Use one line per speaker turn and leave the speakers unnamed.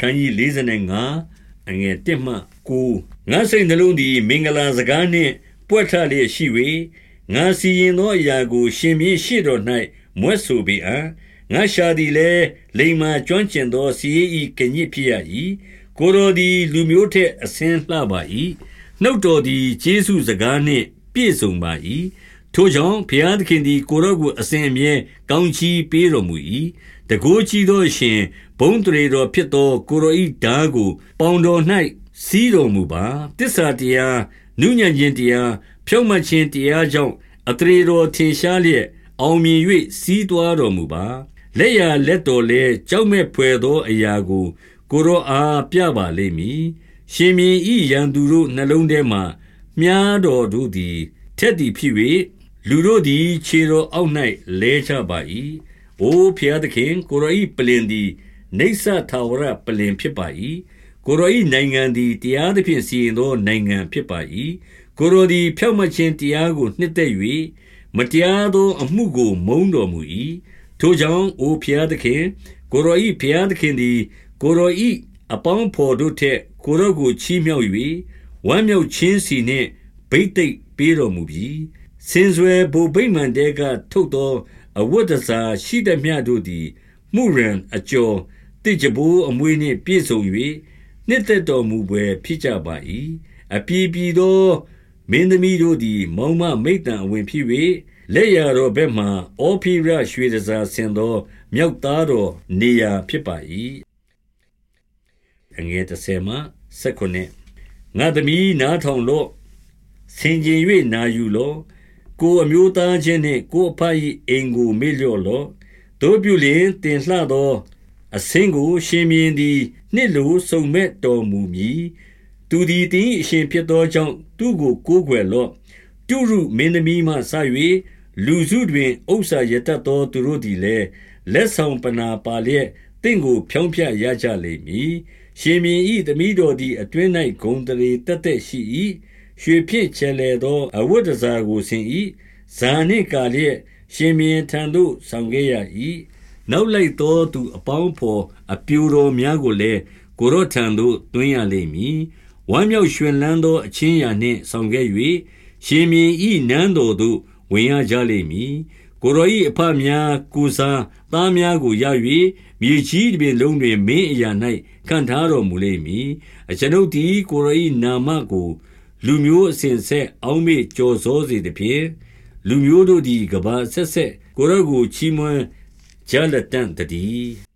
ခန်းကြီး45အငယ်1မှ9ငါစိတ်နှလုံးသည်မင်္ဂလာစကားနှင့် ပွက်ထလျက်ရှိ၍ငါစီရင်သောအရာကို ရှင်မြင်းရှိတော်၌မွဲ့ဆိုပေအံ့ငါရှာသည်လည်းလိမ္မာကျွမ်းကျင်သောစီရင်ဤကညစ်ဖြစ်ရ၏ကိုတော်သည်လူမျိုးထက်အစင်းလှပါ၏နှုတ်တော်သည်ကျေးဇူးစကားနှင့် ပြည့်စုံပါ၏ ထိုကြောင့်ဘုရားသခင်သည် ကိုရော့ကိုအစဉ်အမြဲ ကောင်းချီးပေးတော်မူ၏တကိုးကြီးသောရှင် ဘုံတရေတော်ဖြစ်သော ကိုရောဤဓာကို ပေါင်တော်၌စီးတော်မူပါတစ္ဆာတရားနုညံ့ခြင်းတရား ဖြုံးမခြင်းတရားကြောင့်အတရေတော်ထင်ရှားလျက် အောင်မြင်၍စီးသွားတော်မူပါ လက်ရလက်တော်လဲကြောက်မဲ့ဖွယ်သောအရာကို ကိုရောအား ပြပါလိမ့်မည် ရှင်မြင်းဤရန်သူတို့နှလုံးထဲမှမြားတော်တို့သည် ထက်သည်ဖြစ်၍ လူတို့သည် ခြေတော်အောက်၌လဲချပါ၏။အိုဖျားသခင် ကိုရောဤပလင်သည်နေဆထာဝရပလင်ဖြစ်ပါ၏။ကိုရောဤနိုင်ငံသည် တရားသဖြင့် စီရင်သောနိုင်ငံဖြစ်ပါ၏။ကိုရောသည် ဖြောက်မခြင်းတရားကို နှစ်သက်၍မတရားသောအမှုကို မုန်းတော်မူ၏။ထိုကြောင့် အိုဖျားသခင် ကိုရောဤဖျားသခင်သည် ကိုရောဤအပေါင်းဖော်တို့ထက် ကိုရောကို ချီးမြှောက်၍ဝမ်းမြောက်ခြင်းစီနှင့်ဗိသိက်ပေးတော်မူပြီ စင်စွယ်ဘိုဗိမာန်တဲကထုတ်သော အဝတ်တစားရှိသမျှတို့သည်မှုရန်အကျော်တိကြဘိုးအမွေနှင့်ပြည့်စုံ၍နှစ်သက်တော်မူပွဲဖြစ်ကြပါ၏အပြည်ပြည်သောမင်းသမီးတို့သည် မောင်မမိတ်တံအဝင်ဖြစ်၍လက်ရတော်ဘက်မှအောဖိရရွှေတစားဆင်သောမြောက်သားတော်နေရာဖြစ်ပါ၏အငယ်30မှ19ငါသမီးနားထောင်လော့ဆင်ကျင်၍နာယူလော့ ကိုအမျိုးသားချင်းနှင့် ကိုအဖ၏အိမ်ကို မေ့လျော့လော့တို့ပြုလျင်တင်လှသောအစင်းကို ရှင်မြင်းသည် နှစ်လိုစုံမဲ့တော်မူမည် သူသည်တင်းအရှင်ဖြစ်သောကြောင့် သူ့ကို ကိုးကွယ်လော့ တုရုမင်းသမီးမှဆ၍လူစုတွင် ဥစ္စာရတတ်သော သူတို့သည်လည်း လက်ဆောင်ပနာပါလျက်တင့်ကို ဖြောင်းဖြတ်ရကြလိမ့်မည် ရှင်မြင်းဤသမီးတော်သည် အတွင်း၌ဂုံတရေတက်တက်ရှိ၏ ရွှေဖြင့်ချဲလဲသော အဝတ်တစားကိုဆင်၏ဇာနှင့်ကာလျက် ရှင်မြင်းထံသို့ဆောင်ခဲ့ရ၏နောက်လိုက်သောသူအပေါင်းဖော်အပြူတော်များကိုလည်းကိုရော့ထံသို့တွင်းရလိမ့်မည်ဝမ်းမြောက်ရွှင်လန်းသောအချင်းရာနှင့်ဆောင်ခဲ့၍ရှင်မြင်းဤနန်းတော်သို့ဝင်ရကြလိမ့်မည်ကိုရောဤအဖများကိုစားသားများကိုရ၍မြေကြီးတွင်လုံးတွင်မင်းအရာ၌ခံထားတော်မူလိမ့်မည်အကျွန်ုပ်သည်ကိုရောဤနာမကို လူမျိုးအစဉ်ဆက်အောင်းမေ့ကြော်စောစေသည်ဖြင့်လူမျိုးတို့သည်ကဘာဆက်ဆက်ကိုရော့ကိုချီးမွမ်းကြလက်တန်တည်း